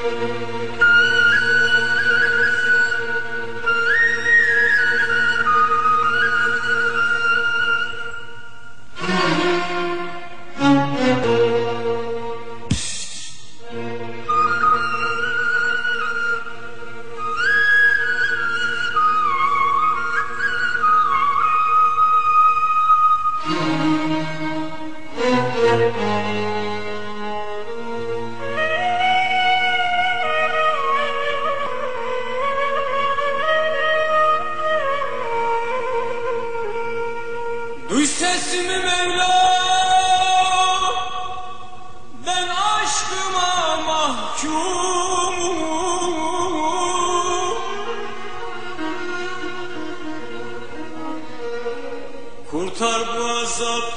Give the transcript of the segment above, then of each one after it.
Música Duy sesimi Mevla. Ben aşkıma mahkumum. Kurtar bu azaptan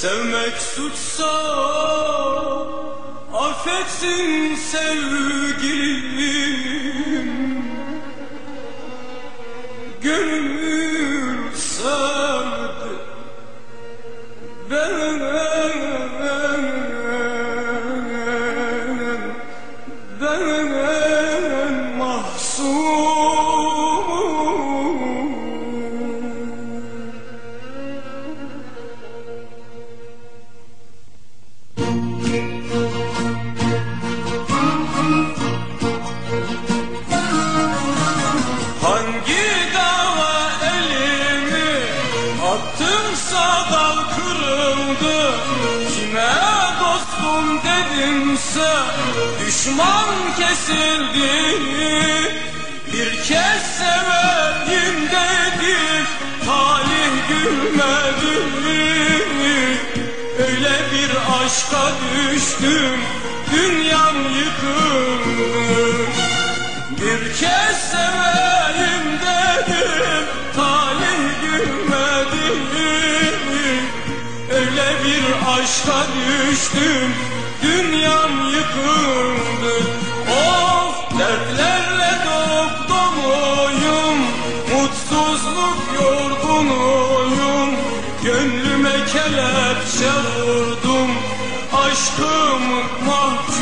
Sevmek suçsa affetsin sevgilim Gönül sardı kırıldı Kime dostum dedimse düşman kesildi. Bir kez seveyim dedim talih gülmedi. Öyle bir aşka düştüm bir aşka düştüm dünyam yıkıldı. Of dertlerle dop doluyum Mutsuzluk yorgunuyum. Gönlüme kelepçe vurdum Aşkımın mahkumuyum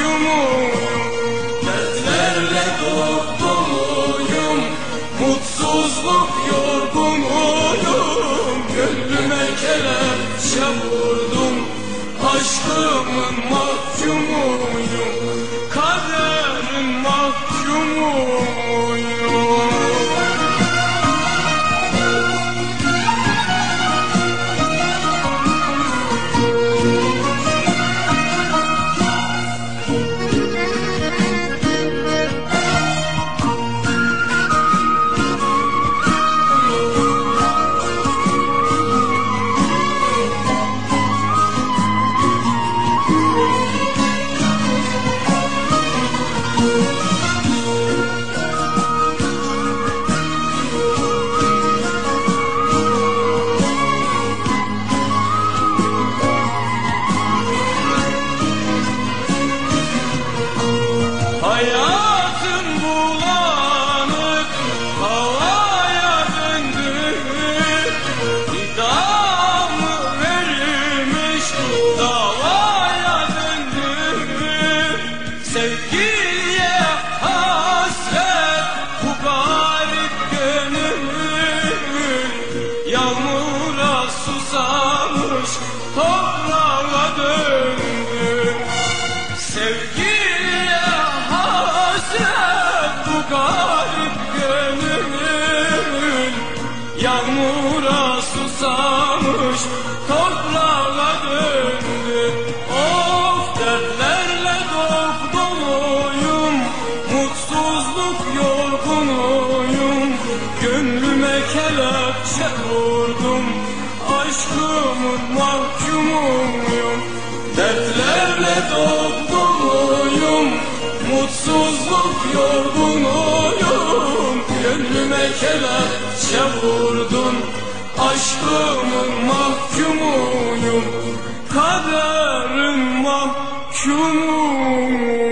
Sevgiye hasret bu garip gönül. Yağmura susamış toprağa yorgunuyum Gönlüme kelepçe vurdun. Aşkımın mahkumuyum Kaderin mahkum